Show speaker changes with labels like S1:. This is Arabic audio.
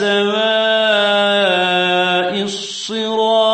S1: السماء الصراط